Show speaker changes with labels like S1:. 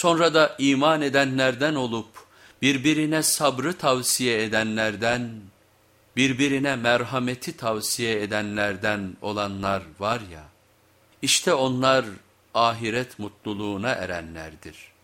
S1: Sonra da iman edenlerden olup birbirine sabrı tavsiye edenlerden, birbirine merhameti tavsiye edenlerden olanlar var ya, işte onlar ahiret mutluluğuna erenlerdir.''